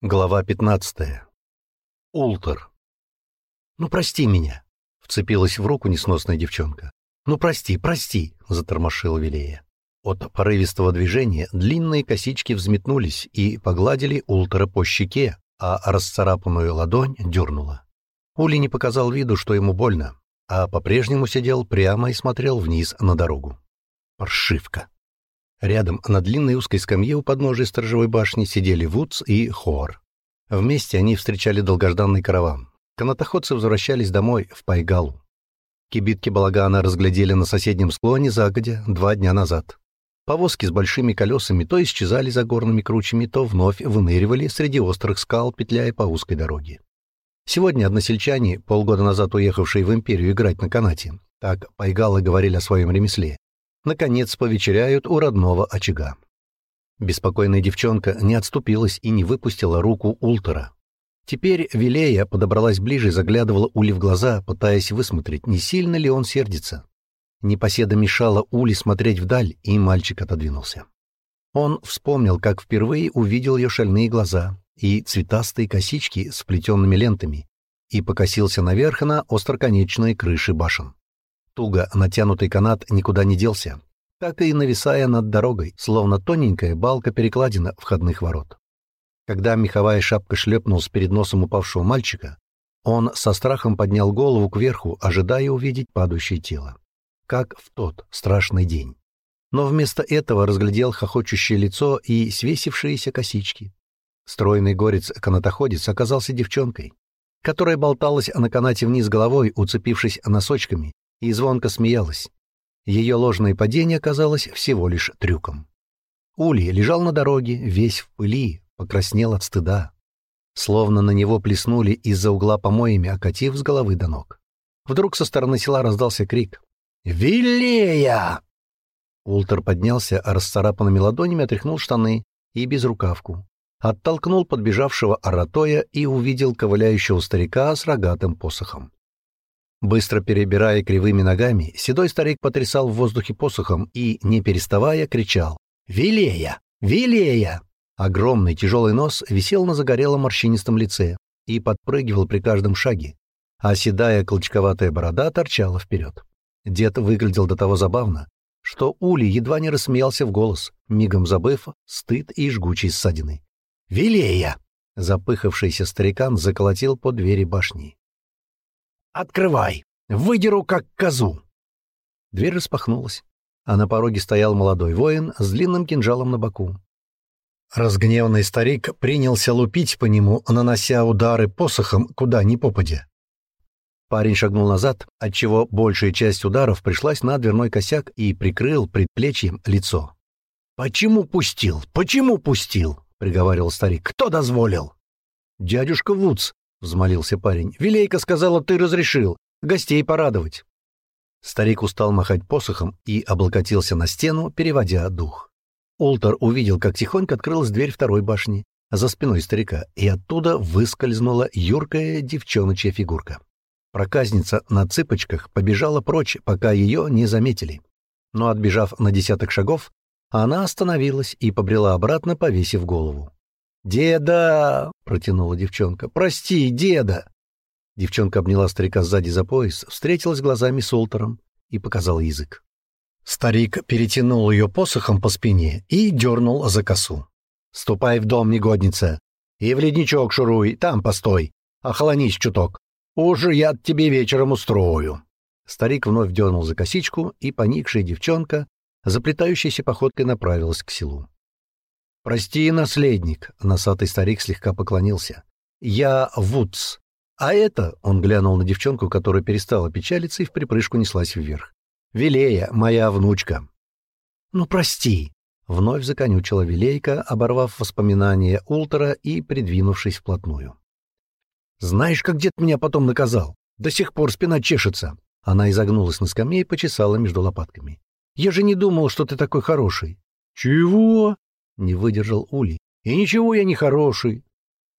Глава 15. Ултер. «Ну, прости меня!» — вцепилась в руку несносная девчонка. «Ну, прости, прости!» — затормошила Вилея. От порывистого движения длинные косички взметнулись и погладили Ултера по щеке, а расцарапанную ладонь дернула. Ули не показал виду, что ему больно, а по-прежнему сидел прямо и смотрел вниз на дорогу. Паршивка. Рядом на длинной узкой скамье у подножия сторожевой башни сидели Вудс и Хор. Вместе они встречали долгожданный караван. Канатоходцы возвращались домой, в Пайгалу. Кибитки балагана разглядели на соседнем склоне загодя два дня назад. Повозки с большими колесами то исчезали за горными кручами, то вновь выныривали среди острых скал, петляя по узкой дороге. Сегодня односельчане, полгода назад уехавшие в империю играть на канате, так пайгалы говорили о своем ремесле, наконец повечеряют у родного очага. Беспокойная девчонка не отступилась и не выпустила руку Ултера. Теперь Вилея подобралась ближе и заглядывала Ули в глаза, пытаясь высмотреть, не сильно ли он сердится. Непоседа мешала Ули смотреть вдаль, и мальчик отодвинулся. Он вспомнил, как впервые увидел ее шальные глаза и цветастые косички с плетенными лентами, и покосился наверх на остроконечные крыши башен. Туго натянутый канат никуда не делся, так и нависая над дорогой, словно тоненькая балка-перекладина входных ворот. Когда меховая шапка шлепнулась перед носом упавшего мальчика, он со страхом поднял голову кверху, ожидая увидеть падающее тело. Как в тот страшный день. Но вместо этого разглядел хохочущее лицо и свесившиеся косички. Стройный горец-канатоходец оказался девчонкой, которая болталась на канате вниз головой, уцепившись носочками, и звонко смеялась. Ее ложное падение оказалось всего лишь трюком. Ули лежал на дороге, весь в пыли, покраснел от стыда. Словно на него плеснули из-за угла помоями, окатив с головы до ног. Вдруг со стороны села раздался крик. «Вилея!» Ултер поднялся, а расцарапанными ладонями отряхнул штаны и безрукавку. Оттолкнул подбежавшего Аратоя и увидел ковыляющего старика с рогатым посохом. Быстро перебирая кривыми ногами, седой старик потрясал в воздухе посохом и, не переставая, кричал «Вилея! Вилея!». Огромный тяжелый нос висел на загорелом морщинистом лице и подпрыгивал при каждом шаге, а седая клочковатая борода торчала вперед. Дед выглядел до того забавно, что Ули едва не рассмеялся в голос, мигом забыв стыд и жгучие ссадины. «Вилея!» — запыхавшийся старикан заколотил по двери башни. Открывай! Выдеру, как козу!» Дверь распахнулась, а на пороге стоял молодой воин с длинным кинжалом на боку. Разгневанный старик принялся лупить по нему, нанося удары посохом куда ни попадя. Парень шагнул назад, отчего большая часть ударов пришлась на дверной косяк и прикрыл предплечьем лицо. «Почему пустил? Почему пустил?» — приговаривал старик. «Кто дозволил?» «Дядюшка Вудс», — взмолился парень. «Вилейка сказала, ты разрешил. Гостей порадовать». Старик устал махать посохом и облокотился на стену, переводя дух. Ултер увидел, как тихонько открылась дверь второй башни за спиной старика, и оттуда выскользнула юркая девчоночья фигурка. Проказница на цыпочках побежала прочь, пока ее не заметили. Но, отбежав на десяток шагов, она остановилась и побрела обратно, повесив голову. «Деда!» — протянула девчонка. «Прости, деда!» Девчонка обняла старика сзади за пояс, встретилась глазами с Ултером и показала язык. Старик перетянул ее посохом по спине и дернул за косу. «Ступай в дом, негодница, и в ледничок шуруй, там постой, охолонись чуток. Уже я тебе вечером устрою». Старик вновь дернул за косичку, и поникшая девчонка, заплетающейся походкой, направилась к селу. «Прости, наследник», — носатый старик слегка поклонился. «Я Вудс. А это...» — он глянул на девчонку, которая перестала печалиться и в припрыжку неслась вверх. «Вилея, моя внучка». «Ну, прости», — вновь законючила Вилейка, оборвав воспоминания Ултера и придвинувшись вплотную. «Знаешь, как дед меня потом наказал? До сих пор спина чешется». Она изогнулась на скамье и почесала между лопатками. «Я же не думал, что ты такой хороший». «Чего?» Не выдержал Ули. «И ничего я не хороший».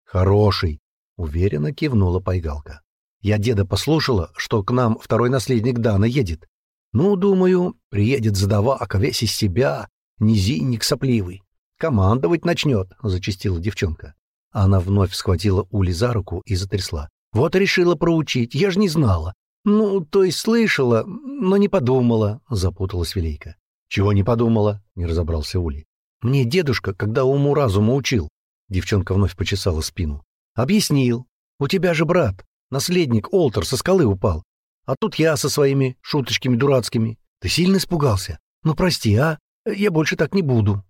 «Хороший», — уверенно кивнула Пайгалка. «Я деда послушала, что к нам второй наследник Дана едет. Ну, думаю, приедет задавака весь из себя, низинник сопливый. Командовать начнет», — зачастила девчонка. Она вновь схватила Ули за руку и затрясла. «Вот решила проучить, я же не знала. Ну, то есть слышала, но не подумала», — запуталась Вилейка. «Чего не подумала?» — не разобрался Ули. «Мне дедушка, когда уму-разуму учил», — девчонка вновь почесала спину. «Объяснил. У тебя же брат, наследник Олтер, со скалы упал. А тут я со своими шуточками дурацкими. Ты сильно испугался? Ну, прости, а? Я больше так не буду».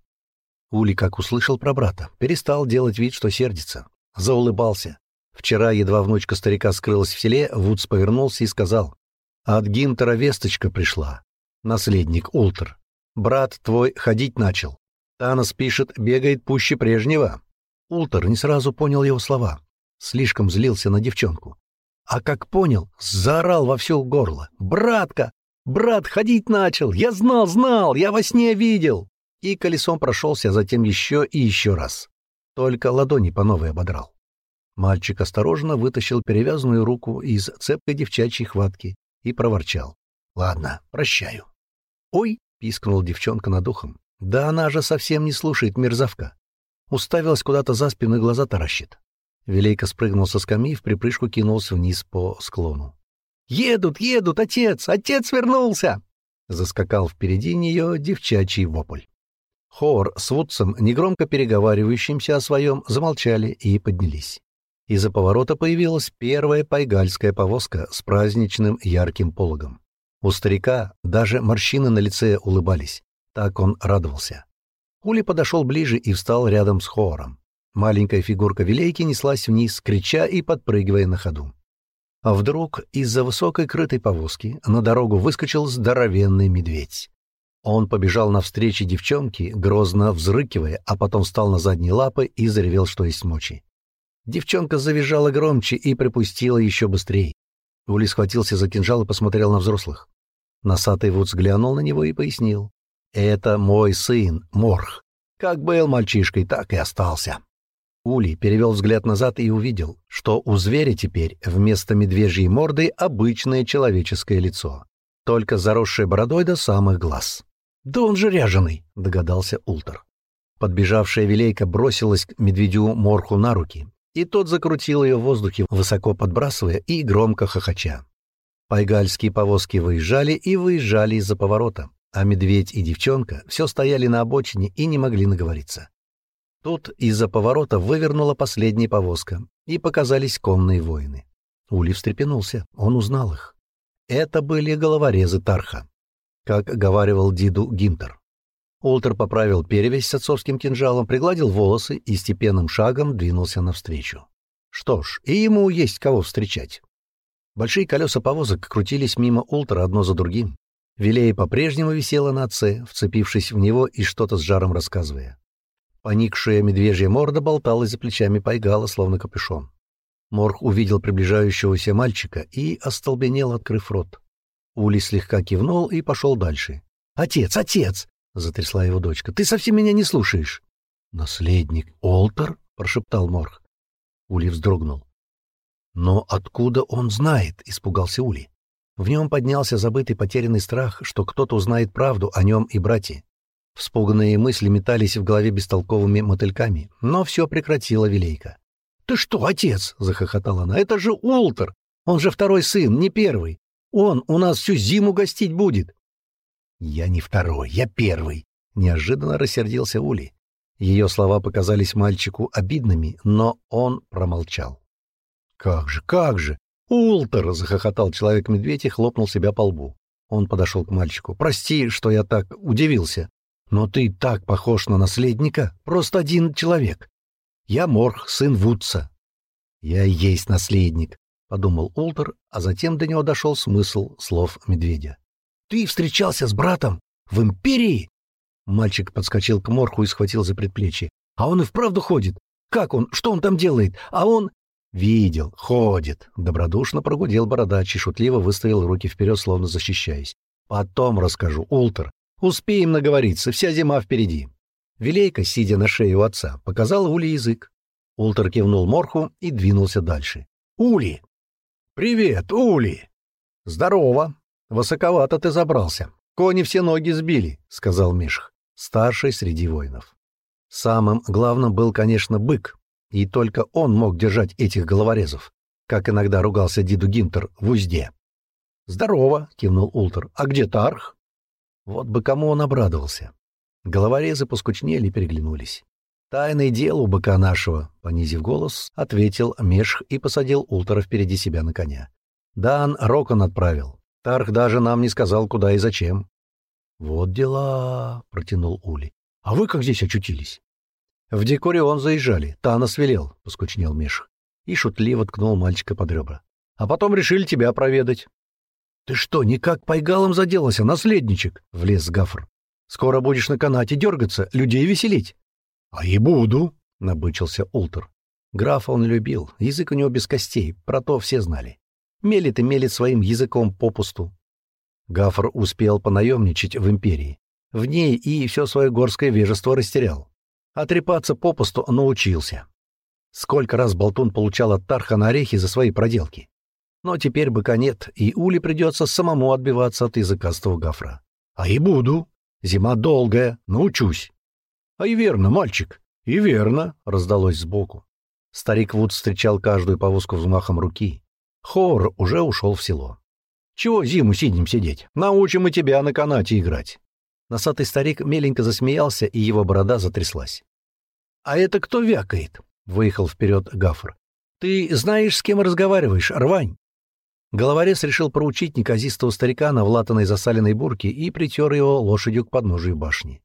Ули, как услышал про брата, перестал делать вид, что сердится. Заулыбался. Вчера, едва внучка старика скрылась в селе, Вудс повернулся и сказал. «От Гинтера весточка пришла. Наследник Ултер. Брат твой ходить начал. Танос пишет, бегает пуще прежнего». Ултер не сразу понял его слова. Слишком злился на девчонку. А как понял, заорал во все горло. «Братка! Брат ходить начал! Я знал, знал! Я во сне видел!» и колесом прошелся, затем еще и еще раз. Только ладони по новой ободрал. Мальчик осторожно вытащил перевязанную руку из цепкой девчачьей хватки и проворчал. «Ладно, прощаю». «Ой!» — пискнула девчонка над ухом. «Да она же совсем не слушает мерзавка». Уставилась куда-то за спину и глаза таращит. Велейка спрыгнул со скамьи и в припрыжку кинулся вниз по склону. «Едут, едут, отец! Отец вернулся!» Заскакал впереди нее девчачий вопль. Хор с Вудсом, негромко переговаривающимся о своем, замолчали и поднялись. Из-за поворота появилась первая пайгальская повозка с праздничным ярким пологом. У старика даже морщины на лице улыбались. Так он радовался. Ули подошел ближе и встал рядом с Хором. Маленькая фигурка Вилейки неслась вниз, крича и подпрыгивая на ходу. А вдруг из-за высокой крытой повозки на дорогу выскочил здоровенный медведь. Он побежал навстречу девчонке, грозно взрыкивая, а потом встал на задние лапы и заревел, что есть мочи. Девчонка завизжала громче и припустила еще быстрее. Ули схватился за кинжал и посмотрел на взрослых. Носатый Вудс глянул на него и пояснил. «Это мой сын, Морх. Как был мальчишкой, так и остался». Ули перевел взгляд назад и увидел, что у зверя теперь вместо медвежьей морды обычное человеческое лицо, только заросшее бородой до самых глаз. «Да он же ряженый», — догадался Ултер. Подбежавшая Вилейка бросилась к медведю Морху на руки, и тот закрутил ее в воздухе, высоко подбрасывая и громко хохоча. Пайгальские повозки выезжали и выезжали из-за поворота, а медведь и девчонка все стояли на обочине и не могли наговориться. Тут из-за поворота вывернула последняя повозка, и показались конные воины. Ули встрепенулся, он узнал их. Это были головорезы Тарха как говаривал Диду Гинтер. Олтер поправил перевязь с отцовским кинжалом, пригладил волосы и степенным шагом двинулся навстречу. Что ж, и ему есть кого встречать. Большие колеса повозок крутились мимо Ултера одно за другим. Вилея по-прежнему висела на отце, вцепившись в него и что-то с жаром рассказывая. Поникшая медвежья морда болталась за плечами Пайгала, словно капюшон. Морх увидел приближающегося мальчика и остолбенел, открыв рот. Ули слегка кивнул и пошел дальше. «Отец, отец!» — затрясла его дочка. «Ты совсем меня не слушаешь!» «Наследник Олтер?» — прошептал Морх. Ули вздрогнул. «Но откуда он знает?» — испугался Ули. В нем поднялся забытый потерянный страх, что кто-то узнает правду о нем и брате. Вспуганные мысли метались в голове бестолковыми мотыльками, но все прекратила Вилейка. «Ты что, отец?» — захохотала она. «Это же Ултер! Он же второй сын, не первый. Он у нас всю зиму гостить будет. Я не второй, я первый, неожиданно рассердился Ули. Ее слова показались мальчику обидными, но он промолчал. Как же, как же! Ултер! захохотал человек-медведь и хлопнул себя по лбу. Он подошел к мальчику. Прости, что я так удивился. Но ты так похож на наследника, просто один человек. Я Морх, сын Вудса. Я и есть наследник, — подумал Ултер, а затем до него дошел смысл слов медведя. «Ты встречался с братом в Империи?» Мальчик подскочил к Морху и схватил за предплечье. «А он и вправду ходит? Как он? Что он там делает? А он...» «Видел, ходит», — добродушно прогудел бородач и шутливо выставил руки вперед, словно защищаясь. «Потом расскажу, Ултер. Успеем наговориться, вся зима впереди». Вилейка, сидя на шее у отца, показала Ули язык. Ултер кивнул Морху и двинулся дальше. «Ули, «Привет, Ули!» «Здорово! Высоковато ты забрался. Кони все ноги сбили», — сказал Мишх, старший среди воинов. Самым главным был, конечно, бык. И только он мог держать этих головорезов, как иногда ругался Диду Гинтер в узде. «Здорово!» — кивнул Ултер. «А где Тарх?» Вот бы кому он обрадовался. Головорезы поскучнели и переглянулись. «Тайное дело у быка нашего», — понизив голос, ответил Мешх и посадил Ултера впереди себя на коня. «Дан Рокон отправил. Тарх даже нам не сказал, куда и зачем». «Вот дела», — протянул Ули. «А вы как здесь очутились?» «В Декорион заезжали. Танос велел», — поскучнел Мешх. И шутливо ткнул мальчика под ребра. «А потом решили тебя проведать». «Ты что, никак пайгалом заделался, наследничек?» — влез Гафр. «Скоро будешь на канате дергаться, людей веселить». «А и буду», — набычился Ултер. Графа он любил, язык у него без костей, про то все знали. Мелит и мелит своим языком попусту. Гафр успел понаемничать в империи. В ней и все свое горское вежество растерял. А трепаться попусту научился. Сколько раз Болтун получал от Тарха на орехи за свои проделки. Но теперь быка нет, и Ули придется самому отбиваться от языкастого гафра. А и буду. Зима долгая, научусь. А и верно, мальчик, и верно, раздалось сбоку. Старик Вуд встречал каждую повозку взмахом руки. Хор уже ушел в село. Чего зиму сидим сидеть? Научим и тебя на канате играть. Носатый старик меленько засмеялся, и его борода затряслась. — А это кто вякает? — выехал вперед Гафр. — Ты знаешь, с кем разговариваешь, рвань? Головорез решил проучить неказистого старикана в латаной засаленной бурке и притер его лошадью к подножию башни.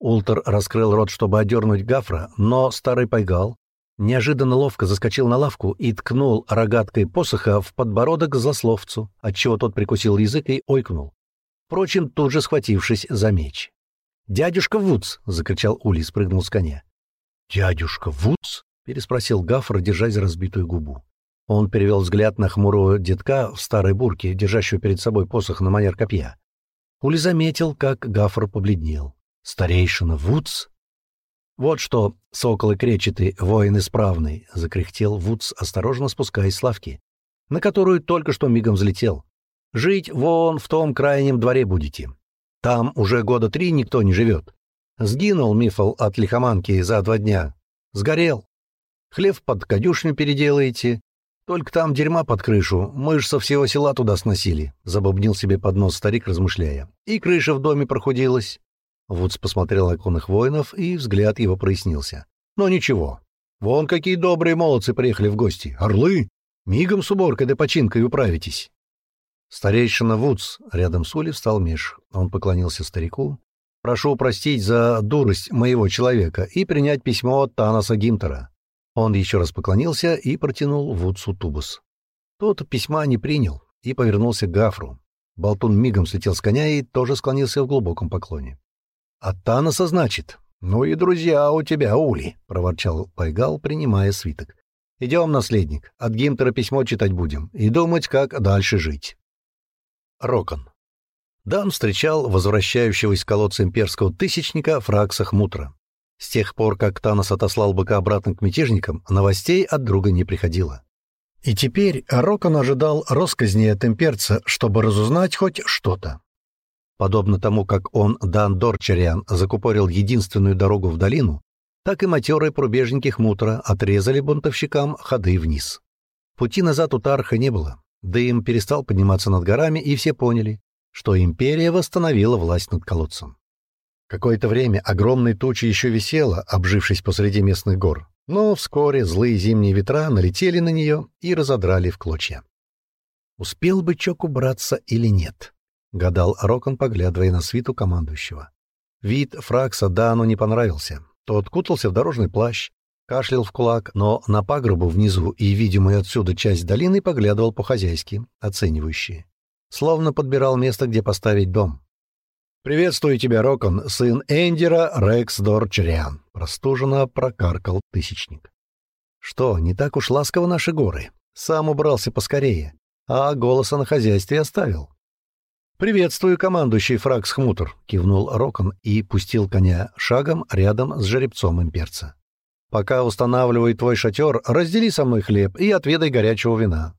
Ултер раскрыл рот, чтобы одернуть Гафра, но старый пайгал неожиданно ловко заскочил на лавку и ткнул рогаткой посоха в подбородок злословцу, отчего тот прикусил язык и ойкнул, впрочем, тут же схватившись за меч. «Дядюшка Вудс!» — закричал Ули спрыгнул с коня. «Дядюшка Вудс?» — переспросил Гафр, держась за разбитую губу. Он перевел взгляд на хмурого детка в старой бурке, держащего перед собой посох на манер копья. Ули заметил, как Гафр побледнел. «Старейшина Вудс?» «Вот что, соколы кречеты, воин исправный!» — закряхтел Вудс, осторожно спускаясь с лавки, на которую только что мигом взлетел. «Жить вон в том крайнем дворе будете. Там уже года три никто не живет. Сгинул Мифл от лихоманки за два дня. Сгорел. Хлев под конюшню переделаете, только там дерьма под крышу, мы ж со всего села туда сносили», — забубнил себе под нос старик, размышляя. «И крыша в доме прохудилась». Вудс посмотрел на конных воинов, и взгляд его прояснился. «Но ничего. Вон какие добрые молодцы приехали в гости. Орлы! Мигом с уборкой да починкой управитесь». Старейшина Вудс рядом с Ули встал меж. Он поклонился старику. «Прошу простить за дурость моего человека и принять письмо от Танаса Гимтера. Он еще раз поклонился и протянул Вудсу тубус. Тот письма не принял и повернулся к Гафру. Болтун мигом слетел с коня и тоже склонился в глубоком поклоне. «От Таноса, значит? Ну и друзья у тебя, Ули!» — проворчал Пайгал, принимая свиток. «Идем, наследник, от Гимтера письмо читать будем и думать, как дальше жить». Рокон. Дан встречал возвращающегося из колодца имперского тысячника Фракса Хмутра. С тех пор, как Танос отослал быка обратно к мятежникам, новостей от друга не приходило. И теперь Рокон ожидал росказни от имперца, чтобы разузнать хоть что-то. Подобно тому, как он, Дан Дорчариан, закупорил единственную дорогу в долину, так и матерые пробежники Хмутра отрезали бунтовщикам ходы вниз. Пути назад у Тарха не было, дым перестал подниматься над горами, и все поняли, что империя восстановила власть над колодцем. Какое-то время огромная туча еще висела, обжившись посреди местных гор, но вскоре злые зимние ветра налетели на нее и разодрали в клочья. «Успел бы Чок убраться или нет?» — гадал Рокон, поглядывая на свиту командующего. Вид Фракса Дану не понравился. Тот кутался в дорожный плащ, кашлял в кулак, но на пагрубу внизу и видимую отсюда часть долины поглядывал по-хозяйски, оценивающий. Словно подбирал место, где поставить дом. «Приветствую тебя, Рокон, сын Эндера Рекс Дорчериан», — простуженно прокаркал Тысячник. «Что, не так уж ласково наши горы? Сам убрался поскорее, а голоса на хозяйстве оставил». «Приветствую, командующий Фракс Хмутер», — кивнул Рокон и пустил коня шагом рядом с жеребцом имперца. «Пока устанавливаю твой шатер, раздели со мной хлеб и отведай горячего вина».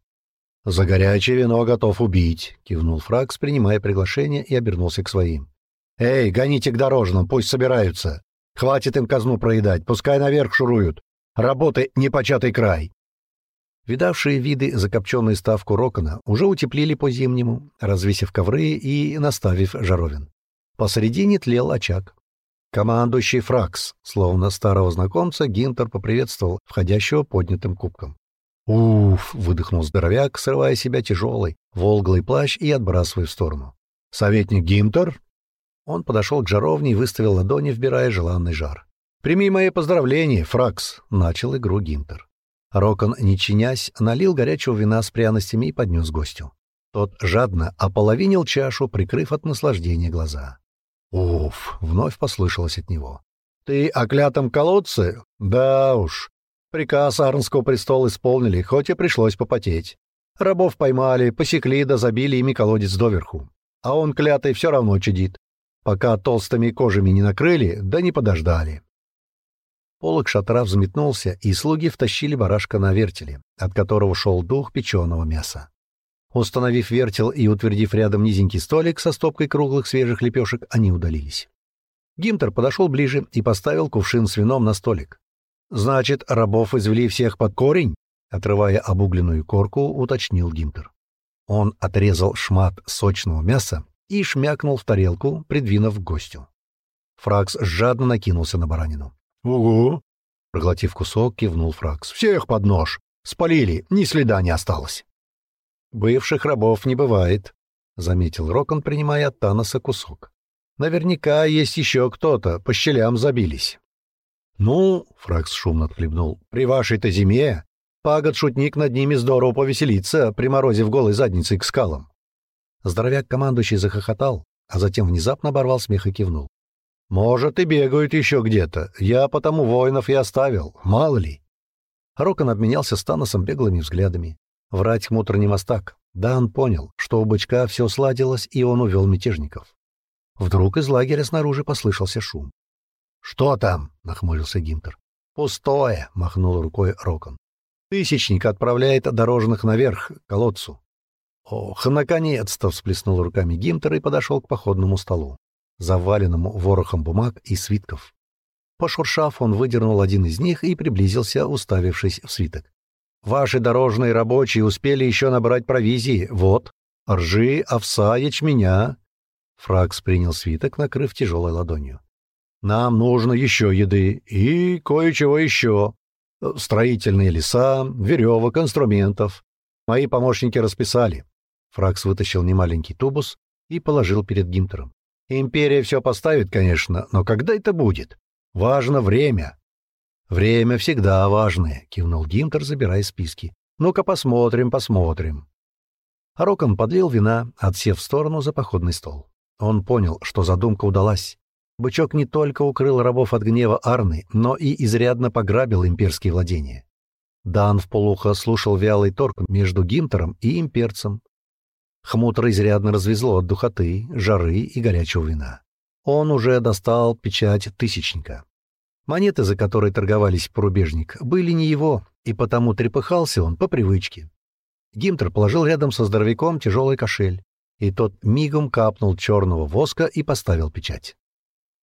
«За горячее вино готов убить», — кивнул Фракс, принимая приглашение и обернулся к своим. «Эй, гоните к дорожным, пусть собираются. Хватит им казну проедать, пускай наверх шуруют. Работы непочатый край!» Видавшие виды закопченную ставку Рокона уже утеплили по-зимнему, развесив ковры и наставив жаровин. Посредине тлел очаг. Командующий Фракс, словно старого знакомца, Гинтер поприветствовал входящего поднятым кубком. «Уф!» — выдохнул здоровяк, срывая себя тяжелый, волглый плащ и отбрасывая в сторону. «Советник Гимтер?» Он подошел к жаровне и выставил ладони, вбирая желанный жар. «Прими мои поздравления, Фракс!» — начал игру Гимтер. Рокон, не чинясь, налил горячего вина с пряностями и поднес гостю. Тот жадно ополовинил чашу, прикрыв от наслаждения глаза. «Уф!» — вновь послышалось от него. «Ты о клятом колодце? Да уж. Приказ Арнского престола исполнили, хоть и пришлось попотеть. Рабов поймали, посекли да забили ими колодец доверху. А он клятый все равно чадит. Пока толстыми кожами не накрыли, да не подождали». Полок шатра взметнулся, и слуги втащили барашка на вертеле, от которого шел дух печеного мяса. Установив вертел и утвердив рядом низенький столик со стопкой круглых свежих лепешек, они удалились. Гимтер подошел ближе и поставил кувшин с вином на столик. «Значит, рабов извели всех под корень?» Отрывая обугленную корку, уточнил Гимтер. Он отрезал шмат сочного мяса и шмякнул в тарелку, придвинув к гостю. Фракс жадно накинулся на баранину. «Угу!» Проглотив кусок, кивнул Фракс. «Всех под нож! Спалили, ни следа не осталось!» «Бывших рабов не бывает», — заметил Рокон, принимая от Таноса кусок. «Наверняка есть еще кто-то, по щелям забились». «Ну», — Фракс шумно отхлебнул, — «при вашей-то зиме пагод-шутник над ними здорово повеселится, приморозив голой задницей к скалам». Здоровяк-командующий захохотал, а затем внезапно оборвал смех и кивнул. «Может, и бегают еще где-то. Я потому воинов и оставил. Мало ли». Рокон обменялся с Таносом беглыми взглядами. Врать хмутро не мастак. Дан понял, что у бычка все сладилось, и он увел мятежников. Вдруг из лагеря снаружи послышался шум. «Что там?» — нахмурился Гимтер. «Пустое!» — махнул рукой Рокон. «Тысячник отправляет дорожных наверх, к колодцу». «Ох, наконец-то!» — всплеснул руками Гимтер и подошел к походному столу, заваленному ворохом бумаг и свитков. Пошуршав, он выдернул один из них и приблизился, уставившись в свиток. Ваши дорожные рабочие успели еще набрать провизии. Вот, ржи, овса, ячменя». Фракс принял свиток, накрыв тяжелой ладонью. «Нам нужно еще еды и кое-чего еще. Строительные леса, веревок, инструментов. Мои помощники расписали». Фракс вытащил немаленький тубус и положил перед Гимтером. «Империя все поставит, конечно, но когда это будет? Важно время. «Время всегда важное», — кивнул Гимтер, забирая списки. «Ну-ка посмотрим, посмотрим». Рокон подлил вина, отсев в сторону за походный стол. Он понял, что задумка удалась. Бычок не только укрыл рабов от гнева Арны, но и изрядно пограбил имперские владения. Дан в полухо слушал вялый торг между Гимтером и имперцем. Хмутро изрядно развезло от духоты, жары и горячего вина. Он уже достал печать Тысячника. Монеты, за которые торговались порубежник, были не его, и потому трепыхался он по привычке. Гимтер положил рядом со здоровяком тяжелый кошель, и тот мигом капнул черного воска и поставил печать.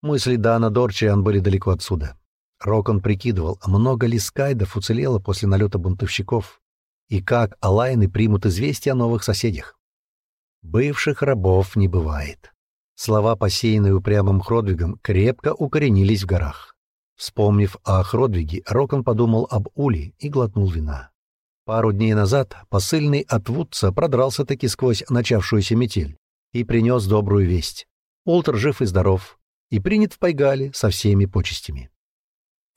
Мысли Дана Дорчиан были далеко отсюда. Рокон прикидывал, много ли скайдов уцелело после налета бунтовщиков, и как алайны примут известие о новых соседях. Бывших рабов не бывает. Слова, посеянные упрямым Хродвигом, крепко укоренились в горах. Вспомнив о Хродвиге, Рокон подумал об Ули и глотнул вина. Пару дней назад посыльный от Вудца продрался-таки сквозь начавшуюся метель и принес добрую весть. Ултер жив и здоров, и принят в Пайгале со всеми почестями.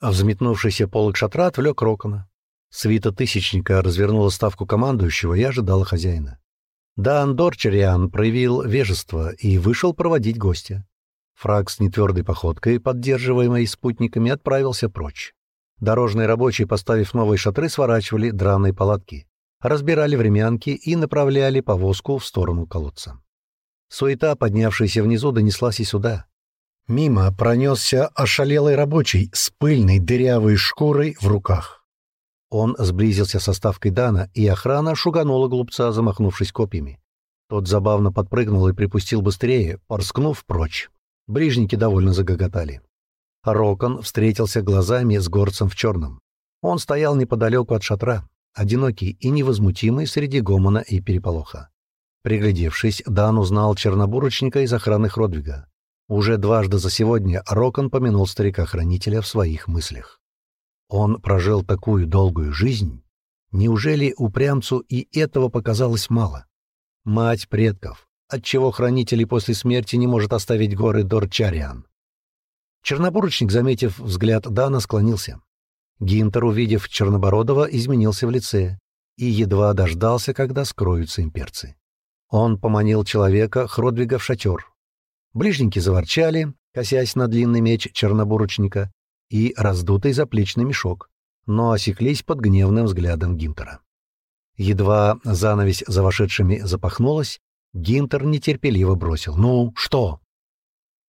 А взметнувшийся полок шатра отвлек Рокона. Свита Тысячника развернула ставку командующего и ожидала хозяина. Дан Дорчериан проявил вежество и вышел проводить гостя. Фраг с нетвердой походкой, поддерживаемой спутниками, отправился прочь. Дорожные рабочие, поставив новые шатры, сворачивали драные палатки, разбирали времянки и направляли повозку в сторону колодца. Суета, поднявшаяся внизу, донеслась и сюда. Мимо пронесся ошалелый рабочий с пыльной дырявой шкурой в руках. Он сблизился со ставкой Дана, и охрана шуганула глупца, замахнувшись копьями. Тот забавно подпрыгнул и припустил быстрее, порскнув прочь. Ближники довольно загоготали. Рокон встретился глазами с горцем в черном. Он стоял неподалеку от шатра, одинокий и невозмутимый среди гомона и переполоха. Приглядевшись, Дан узнал чернобурочника из охраны Хродвига. Уже дважды за сегодня Рокон помянул старика-хранителя в своих мыслях. Он прожил такую долгую жизнь. Неужели упрямцу и этого показалось мало? Мать предков, отчего хранитель после смерти не может оставить горы Дорчариан. Чернобурочник, заметив взгляд Дана, склонился. Гинтер, увидев Чернобородова, изменился в лице и едва дождался, когда скроются имперцы. Он поманил человека Хродвига в шатер. Ближники заворчали, косясь на длинный меч чернобурочника и раздутый заплечный мешок, но осеклись под гневным взглядом Гинтера. Едва занавесь за вошедшими запахнулась, Гинтер нетерпеливо бросил. «Ну, что?»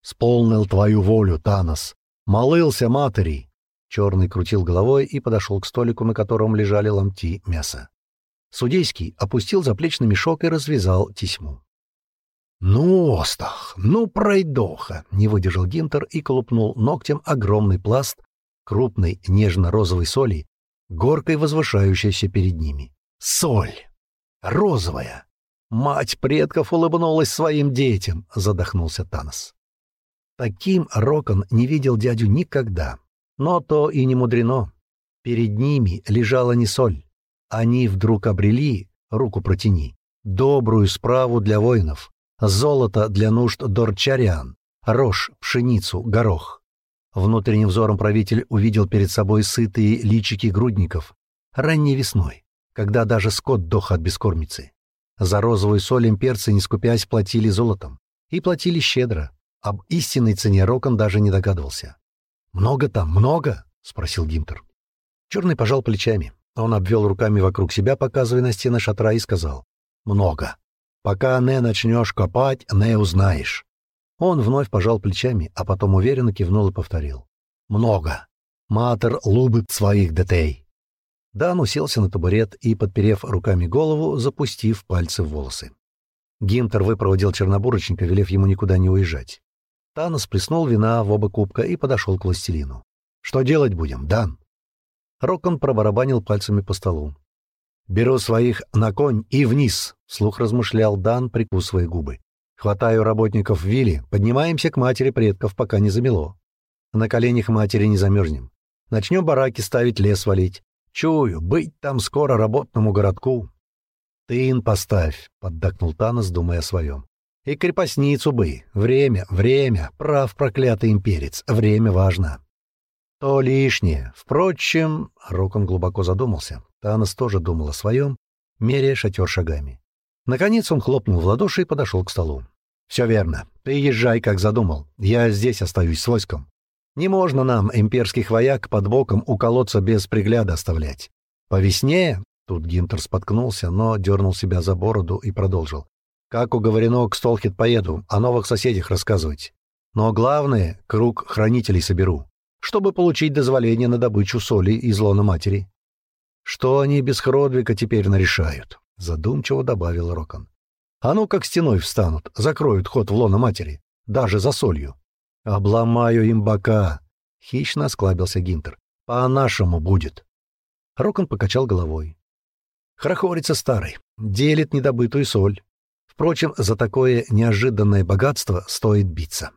«Сполнил твою волю, Танос. Молылся матери!» Черный крутил головой и подошел к столику, на котором лежали ломти мяса. Судейский опустил заплечный мешок и развязал тесьму. «Ну, Остах, ну, пройдоха!» — не выдержал Гинтер и колупнул ногтем огромный пласт крупной нежно-розовой соли, горкой возвышающейся перед ними. «Соль! Розовая!» «Мать предков улыбнулась своим детям!» — задохнулся Танос. Таким Рокон не видел дядю никогда. Но то и не мудрено. Перед ними лежала не соль. Они вдруг обрели, руку протяни, добрую справу для воинов, золото для нужд дорчарян, рожь, пшеницу, горох. Внутренним взором правитель увидел перед собой сытые личики грудников. Ранней весной, когда даже скот дох от бескормицы. За розовую соль имперцы, не скупясь, платили золотом. И платили щедро. Об истинной цене Рокон даже не догадывался. «Много там, много?» — спросил Гимтер. Черный пожал плечами. Он обвел руками вокруг себя, показывая на стены шатра, и сказал. «Много. Пока не начнешь копать, не узнаешь». Он вновь пожал плечами, а потом уверенно кивнул и повторил. «Много. Матер любит своих детей». Дан уселся на табурет и, подперев руками голову, запустив пальцы в волосы. Гимтер выпроводил чернобурочника, велев ему никуда не уезжать. Танос плеснул вина в оба кубка и подошел к властелину. «Что делать будем, Дан?» Рокон пробарабанил пальцами по столу. «Беру своих на конь и вниз», — слух размышлял Дан, прикусывая губы. «Хватаю работников в вилле, поднимаемся к матери предков, пока не замело. На коленях матери не замерзнем. Начнем бараки ставить, лес валить. Чую, быть там скоро работному городку». «Тын поставь», — поддакнул Танос, думая о своем. «И крепостницу бы. Время, время. Прав проклятый имперец. Время важно». То лишнее. Впрочем, Рокон глубоко задумался. Танос тоже думал о своем, меряя шатер шагами. Наконец он хлопнул в ладоши и подошел к столу. «Все верно. Ты езжай, как задумал. Я здесь остаюсь с войском. Не можно нам имперских вояк под боком у колодца без пригляда оставлять. По весне...» Тут Гинтер споткнулся, но дернул себя за бороду и продолжил. «Как уговорено, к Столхит поеду, о новых соседях рассказывать. Но главное, круг хранителей соберу чтобы получить дозволение на добычу соли из лона матери. Что они без Хродвика теперь нарешают? Задумчиво добавил Рокон. А ну как стеной встанут, закроют ход в лона матери, даже за солью. Обломаю им бока. Хищно осклабился Гинтер. По-нашему будет. Рокон покачал головой. Хрохорится старый, делит недобытую соль. Впрочем, за такое неожиданное богатство стоит биться.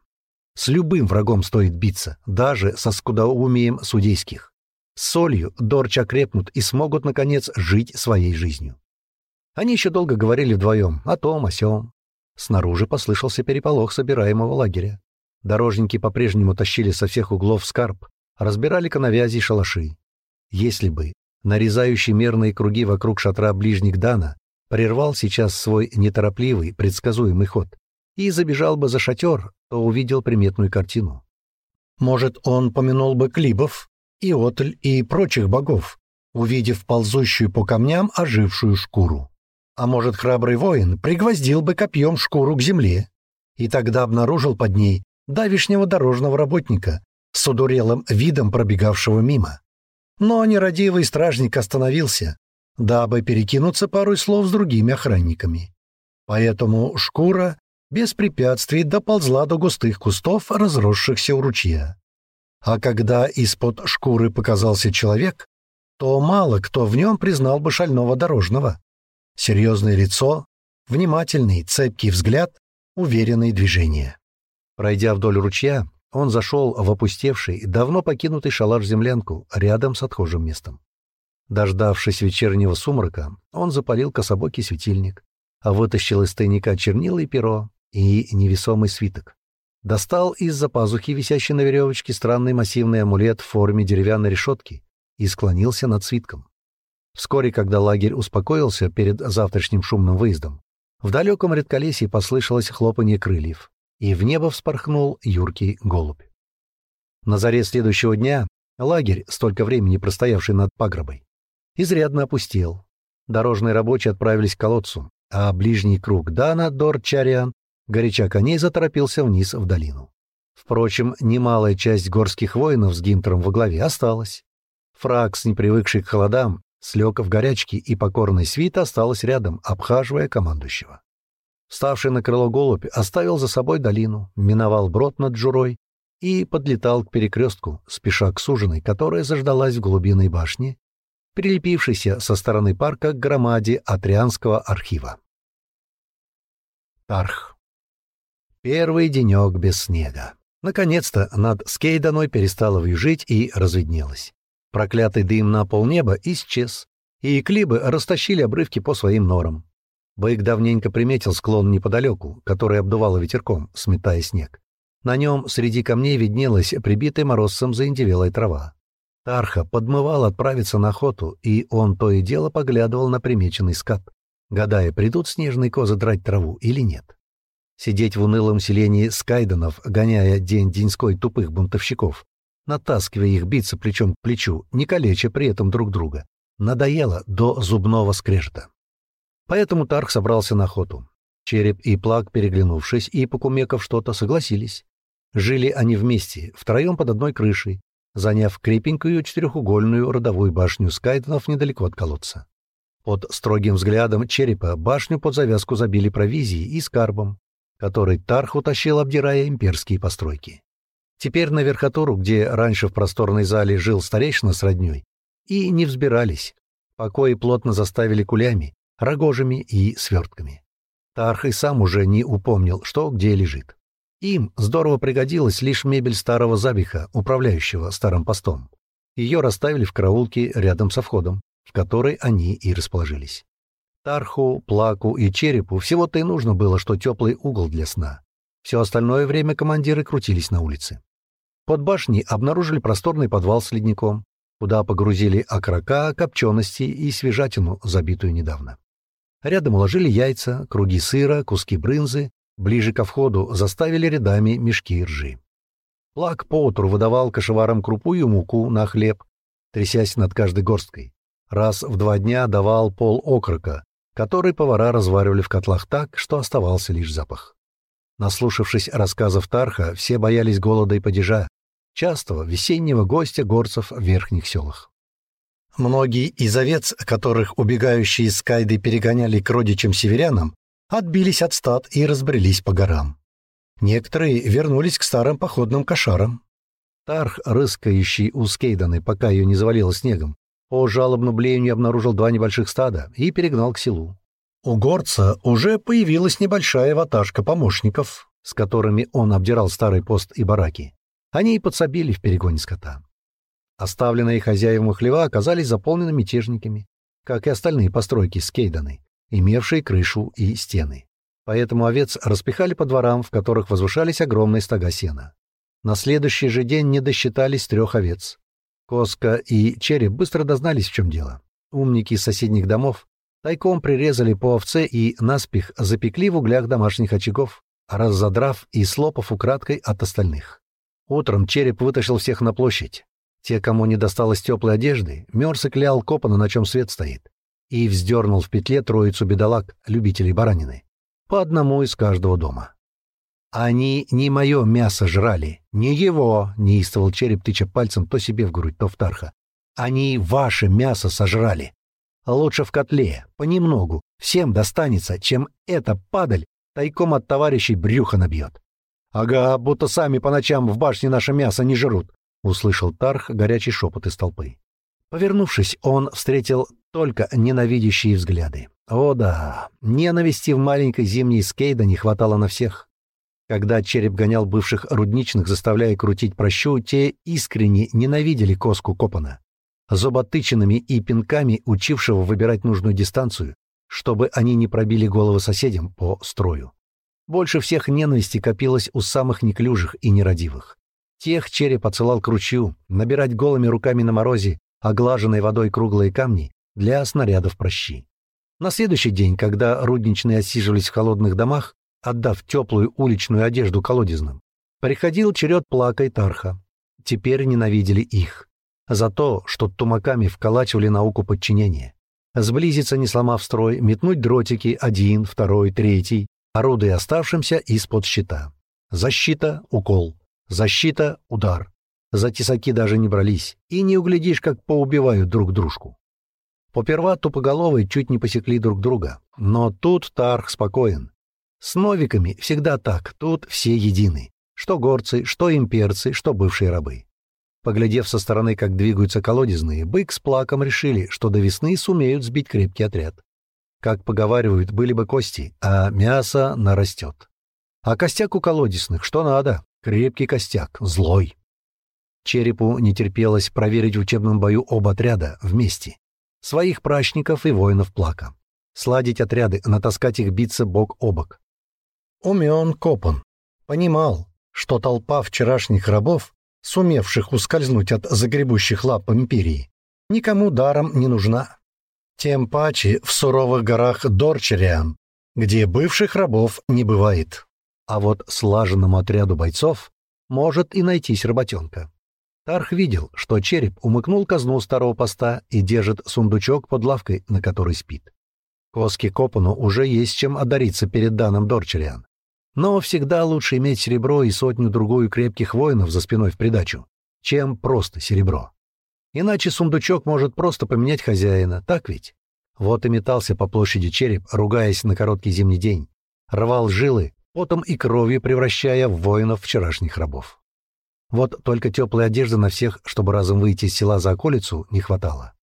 С любым врагом стоит биться, даже со скудоумием судейских. С солью Дорч окрепнут и смогут, наконец, жить своей жизнью. Они еще долго говорили вдвоем о том, о сём. Снаружи послышался переполох собираемого лагеря. Дорожники по-прежнему тащили со всех углов скарб, разбирали коновязи и шалаши. Если бы нарезающий мерные круги вокруг шатра ближник Дана прервал сейчас свой неторопливый, предсказуемый ход и забежал бы за шатер, то увидел приметную картину. Может, он помянул бы Клибов, Иотль и прочих богов, увидев ползущую по камням ожившую шкуру. А может, храбрый воин пригвоздил бы копьем шкуру к земле и тогда обнаружил под ней давишнего дорожного работника с удурелым видом пробегавшего мимо. Но нерадивый стражник остановился, дабы перекинуться парой слов с другими охранниками. Поэтому шкура без препятствий доползла до густых кустов, разросшихся у ручья. А когда из-под шкуры показался человек, то мало кто в нем признал бы шального дорожного. Серьезное лицо, внимательный, цепкий взгляд, уверенные движения. Пройдя вдоль ручья, он зашел в опустевший, давно покинутый шалаш-землянку рядом с отхожим местом. Дождавшись вечернего сумрака, он запалил кособокий светильник, а вытащил из тайника чернила и перо и невесомый свиток. Достал из-за пазухи, висящий на веревочке, странный массивный амулет в форме деревянной решетки и склонился над свитком. Вскоре, когда лагерь успокоился перед завтрашним шумным выездом, в далеком редколесье послышалось хлопанье крыльев, и в небо вспорхнул юркий голубь. На заре следующего дня лагерь, столько времени простоявший над пагробой, изрядно опустел. Дорожные рабочие отправились к колодцу, а ближний круг Дана, Дор, Чариан, горяча коней, заторопился вниз в долину. Впрочем, немалая часть горских воинов с Гимтером во главе осталась. Фракс, не привыкший к холодам, слег в горячке, и покорный свит осталась рядом, обхаживая командующего. Ставший на крыло голубь оставил за собой долину, миновал брод над Джурой и подлетал к перекрестку, спеша к суженой, которая заждалась в глубинной башне, прилепившейся со стороны парка к громаде Атрианского архива. Тарх. Первый денек без снега. Наконец-то над Скейданой перестало вьюжить и разведнелось. Проклятый дым на полнеба исчез, и клибы растащили обрывки по своим норам. Бык давненько приметил склон неподалеку, который обдувало ветерком, сметая снег. На нем среди камней виднелась прибитая морозцем заиндевелая трава. Тарха подмывал отправиться на охоту, и он то и дело поглядывал на примеченный скат, гадая, придут снежные козы драть траву или нет. Сидеть в унылом селении скайденов, гоняя день-деньской тупых бунтовщиков, натаскивая их биться плечом к плечу, не калеча при этом друг друга, надоело до зубного скрежета. Поэтому Тарх собрался на охоту. Череп и Плаг, переглянувшись и покумекав что-то, согласились. Жили они вместе, втроем под одной крышей, заняв крепенькую четырехугольную родовую башню Скайденов недалеко от колодца. Под строгим взглядом черепа башню под завязку забили провизией и скарбом, который Тарх утащил, обдирая имперские постройки. Теперь на верхотуру, где раньше в просторной зале жил старейшина с роднёй, и не взбирались. Покои плотно заставили кулями, рогожами и свертками. Тарх и сам уже не упомнил, что где лежит. Им здорово пригодилась лишь мебель старого забиха, управляющего старым постом. Ее расставили в караулке рядом со входом, в которой они и расположились. Тарху, Плаку и Черепу всего-то и нужно было, что теплый угол для сна. Все остальное время командиры крутились на улице. Под башней обнаружили просторный подвал с ледником, куда погрузили окрока, копчености и свежатину, забитую недавно. Рядом уложили яйца, круги сыра, куски брынзы, ближе ко входу заставили рядами мешки ржи. Плак поутру выдавал кошеварам крупу и муку на хлеб, трясясь над каждой горсткой. Раз в два дня давал пол окрока, который повара разваривали в котлах так, что оставался лишь запах. Наслушавшись рассказов Тарха, все боялись голода и падежа, частого весеннего гостя горцев в верхних селах. Многие из овец, которых убегающие из Кайды перегоняли к родичам-северянам, отбились от стад и разбрелись по горам. Некоторые вернулись к старым походным кошарам. Тарх, рыскающий у Скейданы, пока ее не завалило снегом, по жалобному блению обнаружил два небольших стада и перегнал к селу. У горца уже появилась небольшая ваташка помощников, с которыми он обдирал старый пост и бараки. Они и подсобили в перегоне скота. Оставленные хозяевам хлева оказались заполнены мятежниками, как и остальные постройки с Кейданы, имевшие крышу и стены. Поэтому овец распихали по дворам, в которых возвышались огромные стога сена. На следующий же день не досчитались трех овец. Коска и Череп быстро дознались, в чем дело. Умники из соседних домов тайком прирезали по овце и наспех запекли в углях домашних очагов, разодрав и слопав украдкой от остальных. Утром Череп вытащил всех на площадь. Те, кому не досталось теплой одежды, мерз и клял копано, на чем свет стоит, и вздернул в петле троицу бедолаг, любителей баранины, по одному из каждого дома. «Они не мое мясо жрали, не его!» — неистовал череп, тыча пальцем то себе в грудь, то в тарха. «Они ваше мясо сожрали. Лучше в котле, понемногу, всем достанется, чем эта падаль тайком от товарищей брюха набьет. Ага, будто сами по ночам в башне наше мясо не жрут. — услышал Тарх горячий шепот из толпы. Повернувшись, он встретил только ненавидящие взгляды. О да, ненависти в маленькой зимней скейда не хватало на всех. Когда череп гонял бывших рудничных, заставляя крутить прощу, те искренне ненавидели коску Копана. Зуботычинами и пинками учившего выбирать нужную дистанцию, чтобы они не пробили головы соседям по строю. Больше всех ненависти копилось у самых неклюжих и нерадивых. Тех череп отсылал к ручью, набирать голыми руками на морозе, оглаженной водой круглые камни для снарядов прощи. На следующий день, когда рудничные отсиживались в холодных домах, отдав теплую уличную одежду колодезным, приходил черед плака и тарха. Теперь ненавидели их. За то, что тумаками вколачивали науку подчинения. Сблизиться, не сломав строй, метнуть дротики один, второй, третий, орудуя оставшимся из-под щита. Защита — укол. Защита — удар. За тесаки даже не брались, и не углядишь, как поубивают друг дружку. Поперва тупоголовые чуть не посекли друг друга, но тут Тарх спокоен. С новиками всегда так, тут все едины. Что горцы, что имперцы, что бывшие рабы. Поглядев со стороны, как двигаются колодезные, бык с плаком решили, что до весны сумеют сбить крепкий отряд. Как поговаривают, были бы кости, а мясо нарастет. А костяк у колодесных, что надо? Крепкий костяк, злой. Черепу не терпелось проверить в учебном бою оба отряда вместе. Своих прачников и воинов плака. Сладить отряды, натаскать их биться бок о бок. Умен Копан. Понимал, что толпа вчерашних рабов, сумевших ускользнуть от загребущих лап империи, никому даром не нужна. Тем паче в суровых горах Дорчериан, где бывших рабов не бывает. А вот слаженному отряду бойцов может и найтись работенка. Тарх видел, что череп умыкнул казну старого поста и держит сундучок под лавкой, на которой спит. Коске Копану уже есть чем одариться перед данным Дорчериан. Но всегда лучше иметь серебро и сотню-другую крепких воинов за спиной в придачу, чем просто серебро. Иначе сундучок может просто поменять хозяина, так ведь? Вот и метался по площади череп, ругаясь на короткий зимний день. Рвал жилы, потом и кровью превращая в воинов вчерашних рабов. Вот только теплой одежды на всех, чтобы разом выйти из села за околицу, не хватало.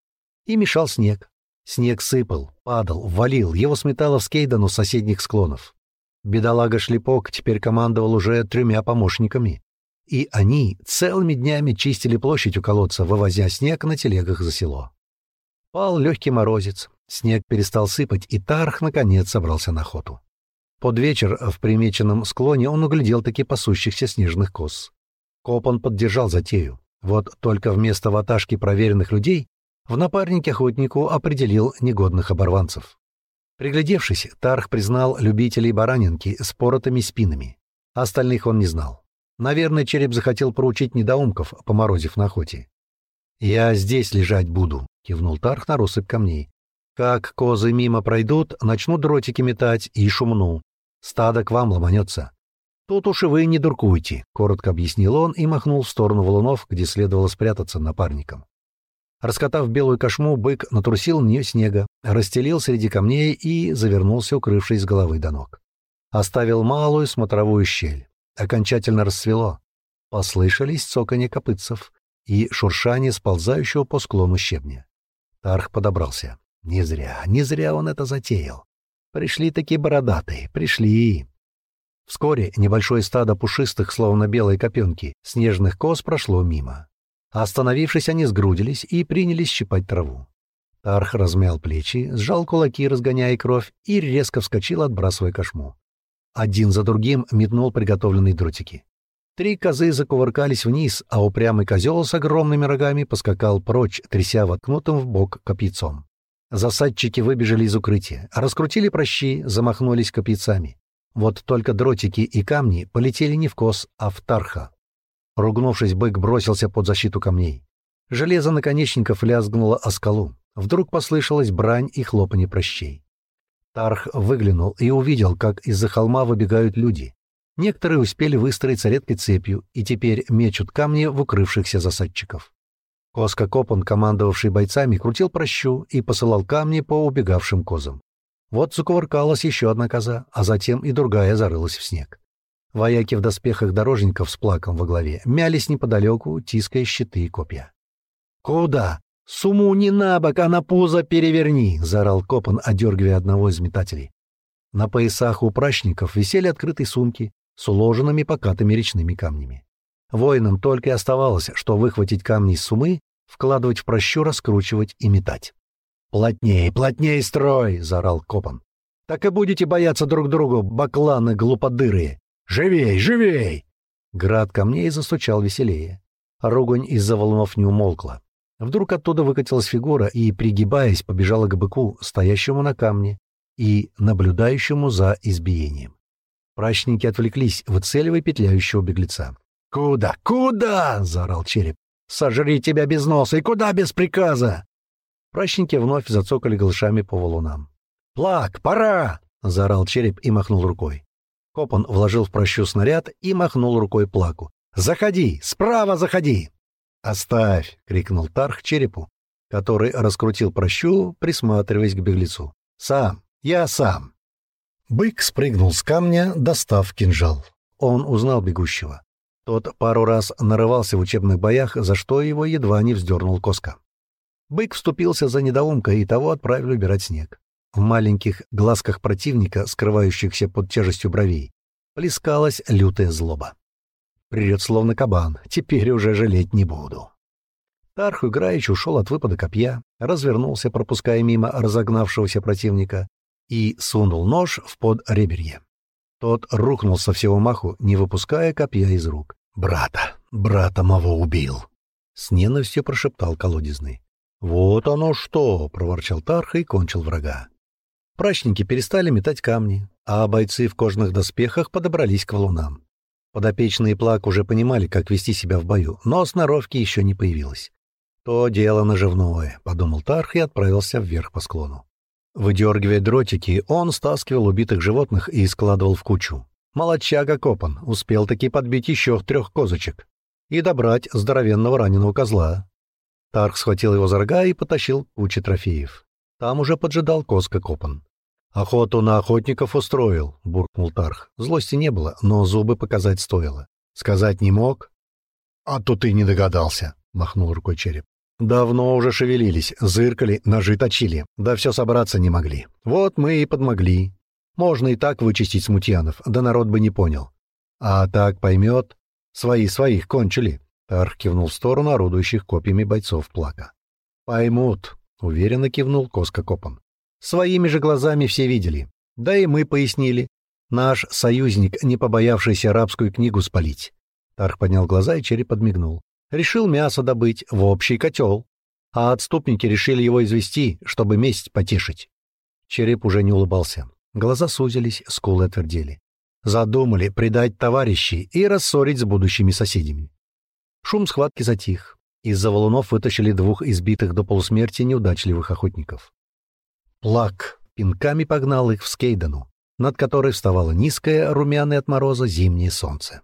И мешал снег. Снег сыпал, падал, валил, его сметало в скейдану соседних склонов. Бедолага-шлепок теперь командовал уже тремя помощниками. И они целыми днями чистили площадь у колодца, вывозя снег на телегах за село. Пал легкий морозец, снег перестал сыпать, и Тарх, наконец, собрался на охоту. Под вечер в примеченном склоне он углядел таки пасущихся снежных коз. Копан поддержал затею. Вот только вместо ваташки проверенных людей в напарнике охотнику определил негодных оборванцев. Приглядевшись, Тарх признал любителей баранинки с поротыми спинами. Остальных он не знал. Наверное, череп захотел проучить недоумков, поморозив на охоте. «Я здесь лежать буду», — кивнул Тарх на россыпь камней. «Как козы мимо пройдут, начну дротики метать и шумну. Стадо к вам ломанется. Тут уж и вы не дуркуйте», — коротко объяснил он и махнул в сторону валунов, где следовало спрятаться напарникам. Раскатав белую кошму, бык натрусил в нее снега, расстелил среди камней и завернулся, укрывшись с головы до ног. Оставил малую смотровую щель. Окончательно рассвело. Послышались цоканье копытцев и шуршание сползающего по склону щебня. Тарх подобрался. Не зря, не зря он это затеял. Пришли такие бородатые, пришли. Вскоре небольшое стадо пушистых, словно белые копенки, снежных коз прошло мимо. Остановившись, они сгрудились и принялись щипать траву. Тарх размял плечи, сжал кулаки, разгоняя кровь, и резко вскочил, отбрасывая кошму. Один за другим метнул приготовленные дротики. Три козы закувыркались вниз, а упрямый козел с огромными рогами поскакал прочь, тряся воткнутым в бок копьецом. Засадчики выбежали из укрытия, раскрутили прощи, замахнулись копьяцами. Вот только дротики и камни полетели не в коз, а в тарха. Ругнувшись, бык бросился под защиту камней. Железо наконечников лязгнуло о скалу. Вдруг послышалась брань и хлопанье прощей. Тарх выглянул и увидел, как из-за холма выбегают люди. Некоторые успели выстроиться редкой цепью и теперь мечут камни в укрывшихся засадчиков. Коска Копан, командовавший бойцами, крутил прощу и посылал камни по убегавшим козам. Вот закувыркалась еще одна коза, а затем и другая зарылась в снег. Вояки в доспехах дорожников с плаком во главе мялись неподалеку, тиская щиты и копья. «Куда?» — «Суму не на бок, а на пузо переверни!» — заорал Копан, одергивая одного из метателей. На поясах у прачников висели открытые сумки с уложенными покатыми речными камнями. Воинам только и оставалось, что выхватить камни из сумы, вкладывать в прощу, раскручивать и метать. «Плотней, плотней строй!» — заорал Копан. «Так и будете бояться друг другу, бакланы глуподырые! Живей, живей!» Град камней застучал веселее. Ругань из-за волнов не умолкла. Вдруг оттуда выкатилась фигура и, пригибаясь, побежала к быку, стоящему на камне и наблюдающему за избиением. Прачники отвлеклись, выцеливая петляющего беглеца. «Куда? Куда?» — заорал череп. «Сожри тебя без носа! И куда без приказа?» Прачники вновь зацокали голышами по валунам. «Плак, пора!» — заорал череп и махнул рукой. Копан вложил в прощу снаряд и махнул рукой плаку. «Заходи! Справа заходи!» «Оставь!» — крикнул Тарх черепу, который раскрутил прощу, присматриваясь к беглецу. «Сам! Я сам!» Бык спрыгнул с камня, достав кинжал. Он узнал бегущего. Тот пару раз нарывался в учебных боях, за что его едва не вздернул Коска. Бык вступился за недоумка, и того отправили убирать снег. В маленьких глазках противника, скрывающихся под тяжестью бровей, плескалась лютая злоба. Придет словно кабан. Теперь уже жалеть не буду. Тарх играючи ушел от выпада копья, развернулся, пропуская мимо разогнавшегося противника, и сунул нож в подреберье. Тот рухнул со всего маху, не выпуская копья из рук. «Брата! Брата моего убил!» С ненавистью прошептал колодезный. «Вот оно что!» — проворчал Тарх и кончил врага. Прачники перестали метать камни, а бойцы в кожаных доспехах подобрались к валунам. Подопечные плак уже понимали, как вести себя в бою, но сноровки еще не появилось. «То дело наживное», — подумал Тарх и отправился вверх по склону. Выдергивая дротики, он стаскивал убитых животных и складывал в кучу. Молодчага Копан успел таки подбить еще трех козочек и добрать здоровенного раненого козла. Тарх схватил его за рога и потащил кучи трофеев. Там уже поджидал Коска Копан. «Охоту на охотников устроил», — буркнул Тарх. Злости не было, но зубы показать стоило. «Сказать не мог?» «А то ты не догадался», — махнул рукой череп. «Давно уже шевелились, зыркали, ножи точили, да все собраться не могли. Вот мы и подмогли. Можно и так вычистить смутьянов, да народ бы не понял. А так поймет. Свои своих кончили». Тарх кивнул в сторону орудующих копьями бойцов плака. «Поймут», — уверенно кивнул Коска Копан. Своими же глазами все видели. Да и мы пояснили. Наш союзник, не побоявшийся арабскую книгу спалить. Тарх поднял глаза и череп подмигнул. Решил мясо добыть в общий котел. А отступники решили его извести, чтобы месть потешить. Череп уже не улыбался. Глаза сузились, скулы отвердели. Задумали предать товарищей и рассорить с будущими соседями. Шум схватки затих. Из-за валунов вытащили двух избитых до полусмерти неудачливых охотников. Плак пинками погнал их в Скейдену, над которой вставало низкое, румяное от мороза зимнее солнце.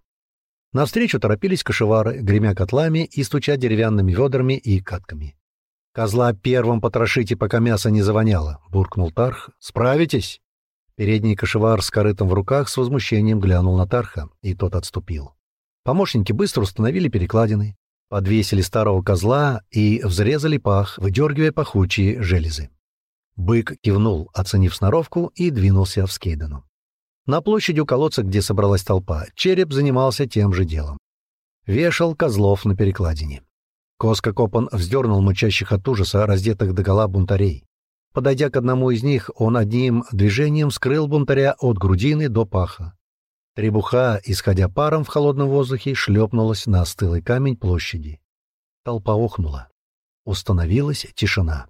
Навстречу торопились кошевары, гремя котлами и стуча деревянными ведрами и катками. «Козла первым потрошите, пока мясо не завоняло», — буркнул Тарх. «Справитесь?» Передний кошевар с корытом в руках с возмущением глянул на Тарха, и тот отступил. Помощники быстро установили перекладины, подвесили старого козла и взрезали пах, выдергивая пахучие железы. Бык кивнул, оценив сноровку, и двинулся в Скейдену. На площади у колодца, где собралась толпа, череп занимался тем же делом. Вешал козлов на перекладине. Коска Копан вздернул мычащих от ужаса раздетых догола бунтарей. Подойдя к одному из них, он одним движением скрыл бунтаря от грудины до паха. Требуха, исходя паром в холодном воздухе, шлепнулась на остылый камень площади. Толпа охнула. Установилась тишина.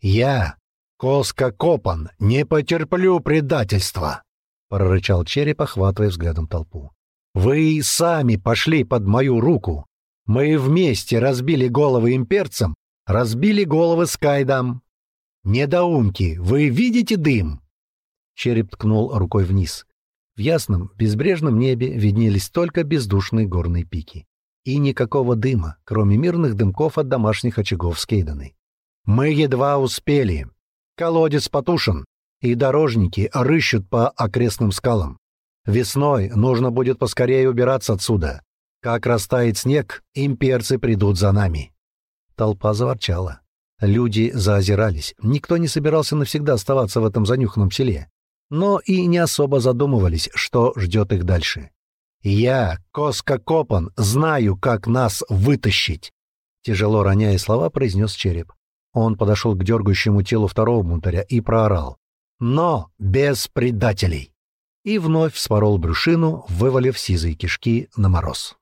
«Я, «Коска Копан, не потерплю предательства!» — прорычал череп, охватывая взглядом толпу. «Вы сами пошли под мою руку. Мы вместе разбили головы имперцам, разбили головы Скайдам. Недоумки, вы видите дым?» Череп ткнул рукой вниз. В ясном, безбрежном небе виднелись только бездушные горные пики. И никакого дыма, кроме мирных дымков от домашних очагов Скейданы. «Мы едва успели. Колодец потушен, и дорожники рыщут по окрестным скалам. Весной нужно будет поскорее убираться отсюда. Как растает снег, имперцы придут за нами. Толпа заворчала. Люди заозирались. Никто не собирался навсегда оставаться в этом занюханном селе. Но и не особо задумывались, что ждет их дальше. «Я, Коска Копан, знаю, как нас вытащить!» Тяжело роняя слова, произнес череп. Он подошел к дергающему телу второго бунтаря и проорал. «Но без предателей!» И вновь вспорол брюшину, вывалив сизые кишки на мороз.